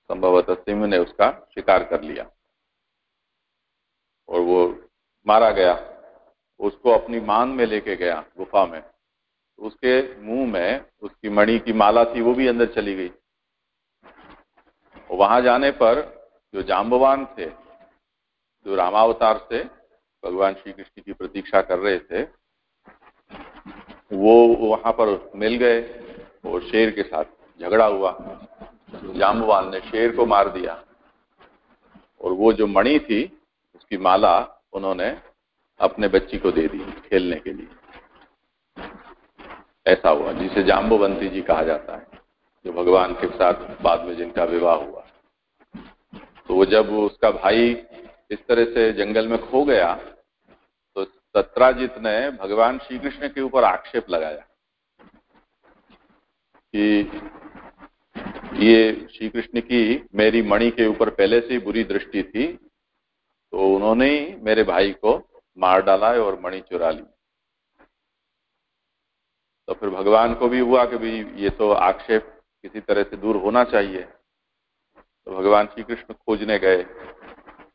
संभवतः सिंह ने उसका शिकार कर लिया। और वो मारा गया, उसको अपनी मान में लेके गया गुफा में। उसके मुँह में उसकी मणि की माला थी, वो भी अंदर चली गई। वहाँ जाने पर जो जाम्बवान थे जो रामावतार से भगवान श्री कृष्ण की प्रतीक्षा कर रहे थे, वो वहाँ पर मिल गए और शेर के साथ झगड़ा हुआ। जाम्बवान ने शेर को मार दिया और वो जो मणि थी, उसकी माला उन्होंने अपने बच्ची को दे दी खेलने के लिए। ऐसा हुआ, जिसे जाम्बुवंती जी कहा जाता है, जो भगवान के साथ बाद में जिनका विवाह हुआ। तो वो जब उसका भाई इस तरह से जंगल में खो गया तो सत्राजित ने भगवान श्री कृष्ण के ऊपर आक्षेप लगाया कि ये श्री कृष्ण की मेरी मणि के ऊपर पहले से ही बुरी दृष्टि थी तो उन्होंने ही मेरे भाई को मार डाला और मणि चुरा ली। तो फिर भगवान को भी हुआ कि भाई ये तो आक्षेप किसी तरह से दूर होना चाहिए। तो भगवान श्री कृष्ण खोजने गए।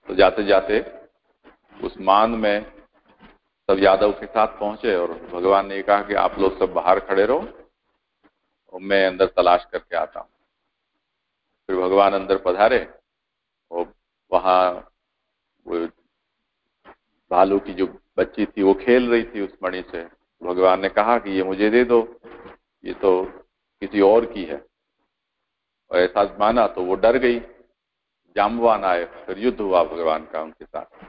तो जाते जाते उस मान में सब यादव के साथ पहुँचे और भगवान ने कहा कि आप लोग सब बाहर खड़े रहो और मैं अंदर तलाश करके आता हूँ। फिर भगवान अंदर पधारे और वहाँ वो भालू की जो बच्ची थी, वो खेल रही थी उस मणि से। भगवान ने कहा कि ये मुझे दे दो, ये तो किसी और की है। और ऐसा माना तो वो डर गई। जामवान आए फिर युद्ध हुआ भगवान का उनके साथ।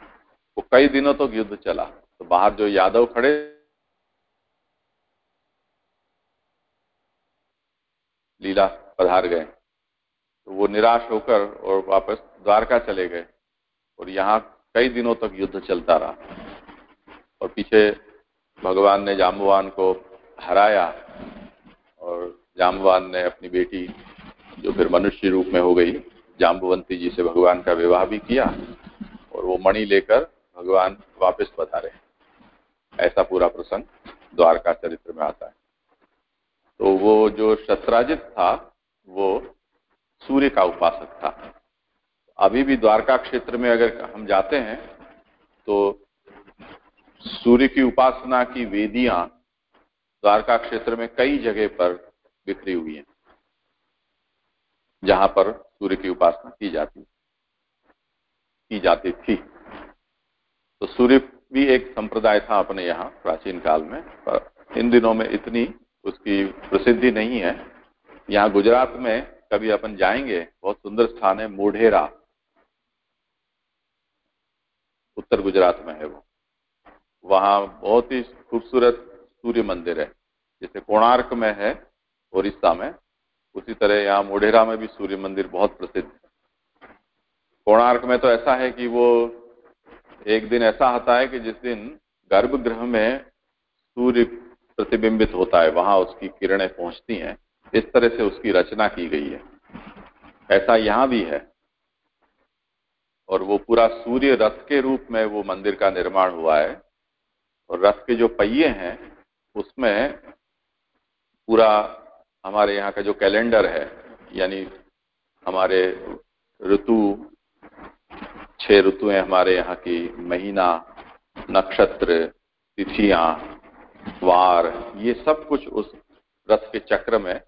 वो कई दिनों तक तो युद्ध चला तो बाहर जो यादव खड़े लीला पधार गए। तो वो निराश होकर और वापस द्वारका चले गए और यहाँ कई दिनों तक युद्ध चलता रहा। और पीछे भगवान ने जाम्बवान को हराया और जामवान ने अपनी बेटी, जो फिर मनुष्य रूप में हो गई जाम्बुवंती जी से भगवान का विवाह भी किया और वो मणि लेकर भगवान वापस बता रहे ऐसा पूरा प्रसंग द्वारका चरित्र में आता है। तो वो जो शत्राजित था, वो सूर्य का उपासक था। अभी भी द्वारका क्षेत्र में अगर हम जाते हैं तो सूर्य की उपासना की वेदियाँ द्वारका क्षेत्र में कई जगह पर बिखरी हुई हैं। जहाँ पर सूर्य की उपासना की जाती की जाती थी। तो सूर्य भी एक संप्रदाय था अपने यहाँ, प्राचीन काल में, पर इन दिनों में इतनी उसकी प्रसिद्धि नहीं है। यहाँ गुजरात में कभी अपन जाएँगे, बहुत सुंदर स्थान है, मोढेरा। उत्तर गुजरात में है वो। वहाँ बहुत ही खूबसूरत सूर्य मंदिर है, जैसे कोणार्क में है ओडिशा में। उसी तरह यहाँ मोढेरा में भी सूर्य मंदिर बहुत प्रसिद्ध है। कोणार्क में तो ऐसा है कि वो एक दिन ऐसा आता है कि जिस दिन गर्भगृह में सूर्य प्रतिबिंबित होता है, वहाँ उसकी किरणें पहुँचती हैं। इस तरह से उसकी रचना की गई है। ऐसा यहाँ भी है। और वो पूरा सूर्य रथ के रूप में वो मंदिर का निर्माण हुआ है। और रथ के जो पहिए हैं, उसमें पूरा हमारे यहाँ का जो कैलेंडर है, यानी हमारे ऋतु, छह ऋतुएँ हमारे यहाँ की, महीना, नक्षत्र, तिथियाँ, वार, ये सब कुछ उस रथ के चक्र में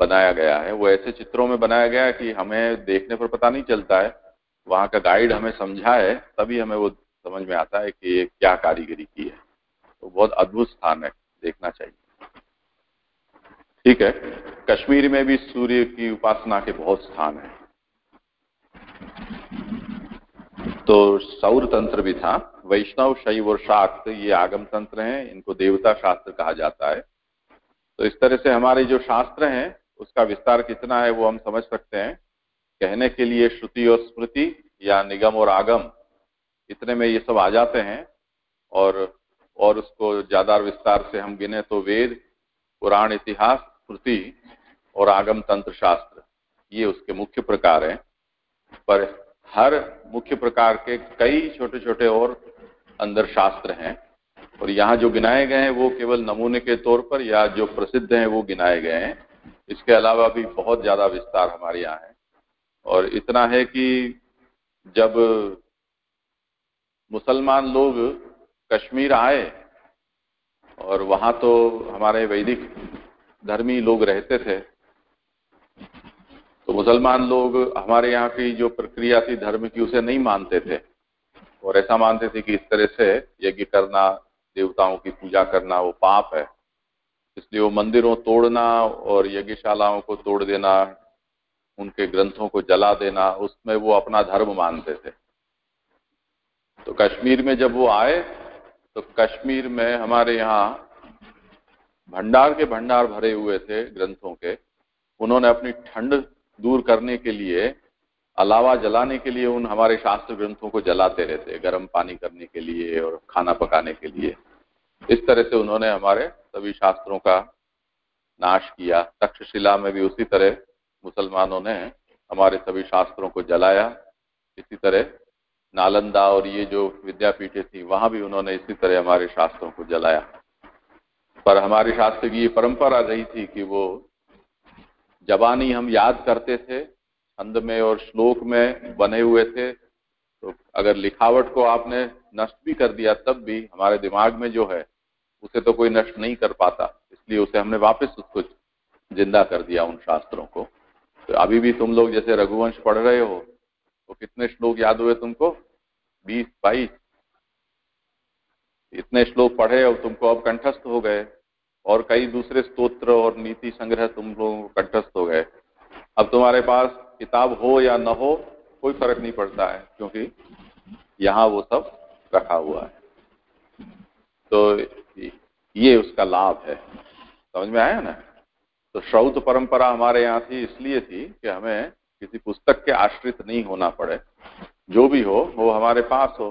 बनाया गया है। वो ऐसे चित्रों में बनाया गया है कि हमें देखने पर पता नहीं चलता है। वहाँ का गाइड हमें समझाए तभी हमें वो समझ में आता है कि ये क्या कारीगरी की है। तो बहुत अद्भुत स्थान है, देखना चाहिए। ठीक है, कश्मीर में भी सूर्य की उपासना के बहुत स्थान है। तो सौर तंत्र भी था, वैष्णव, शैव और शाक्त, ये आगम तंत्र हैं, इनको देवता शास्त्र कहा जाता है। तो इस तरह से हमारे जो शास्त्र हैं, उसका विस्तार कितना है वो हम समझ सकते हैं। कहने के लिए श्रुति और स्मृति या निगम और आगम, इतने में ये सब आ जाते हैं, और और उसको ज़्यादा विस्तार से हम गिने तो वेद, पुराण, इतिहास श्रुति और आगम तंत्र शास्त्र, ये उसके मुख्य प्रकार हैं। पर हर मुख्य प्रकार के कई छोटे छोटे और अंदर शास्त्र हैं और यहाँ जो गिनाए गए हैं वो केवल नमूने के तौर पर या जो प्रसिद्ध हैं वो गिनाए गए हैं। इसके अलावा भी बहुत ज़्यादा विस्तार हमारे यहाँ है। और इतना है कि जब मुसलमान लोग कश्मीर आए और वहाँ तो हमारे वैदिक धर्मी लोग रहते थे तो मुसलमान लोग हमारे यहाँ की जो प्रक्रिया थी धर्म की, उसे नहीं मानते थे। और ऐसा मानते थे कि इस तरह से यज्ञ करना, देवताओं की पूजा करना, वो पाप है। इसलिए वो मंदिरों तोड़ना और यज्ञशालाओं को तोड़ देना, उनके ग्रंथों को जला देना, उसमें वो अपना धर्म मानते थे। तो कश्मीर में जब वो आए तो कश्मीर में हमारे यहाँ भंडार के भंडार भरे हुए थे ग्रंथों के, उन्होंने अपनी ठंड दूर करने के लिए, अलावा जलाने के लिए उन हमारे शास्त्र ग्रंथों को जलाते रहते, गर्म पानी करने के लिए और खाना पकाने के लिए। इस तरह से उन्होंने हमारे सभी शास्त्रों का नाश किया। तक्षशिला में भी उसी तरह मुसलमानों ने हमारे सभी शास्त्रों को जलाया। इसी तरह नालंदा और ये जो विद्यापीठें थी, वहाँ भी उन्होंने इसी तरह हमारे शास्त्रों को जलाया। पर हमारे शास्त्र की ये परंपरा रही थी कि वो जबानी हम याद करते थे, छंद में और श्लोक में बने हुए थे तो अगर लिखावट को आपने नष्ट भी कर दिया, तब भी हमारे दिमाग में जो है, उसे तो कोई नष्ट नहीं कर पाता, इसलिए उसे हमने वापस उसको ज़िंदा कर दिया उन शास्त्रों को। तो अभी भी तुम लोग जैसे रघुवंश पढ़ रहे हो तो कितने श्लोक याद हुए तुमको? बीस, बाईस। इतने श्लोक पढ़े और तुमको अब कंठस्थ हो गए। और कई दूसरे स्तोत्र और नीति संग्रह तुम लोगों को कंठस्थ हो गए। अब तुम्हारे पास किताब हो या न हो, कोई फ़र्क नहीं पड़ता है, क्योंकि यहाँ वो सब रखा हुआ है। तो ये उसका लाभ है। समझ में आया ना? तो श्रौत परंपरा हमारे यहाँ थी, इसलिए थी कि हमें किसी पुस्तक के आश्रित नहीं होना पड़े। जो भी हो, वो हमारे पास हो।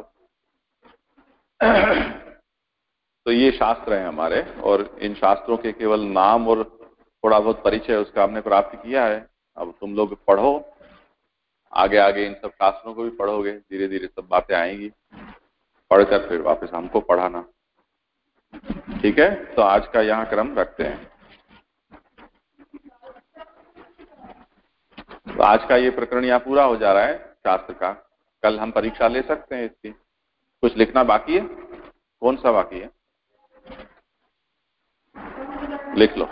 तो ये शास्त्र हैं हमारे, और इन शास्त्रों के केवल नाम और थोड़ा बहुत परिचय उसका हमने प्राप्त किया है। अब तुम लोग पढ़ो, आगे आगे इन सब शास्त्रों को भी पढ़ोगे धीरे धीरे सब बातें आएँगी। पढ़कर फिर वापस हमको पढ़ाना। ठीक है? तो आज का यहाँ क्रम रखते हैं। तो आज का ये प्रकरण यहाँ पूरा हो जा रहा है शास्त्र का। कल हम परीक्षा ले सकते हैं इसकी। कुछ लिखना बाकी है? कौन सा बाकी है? लिख लो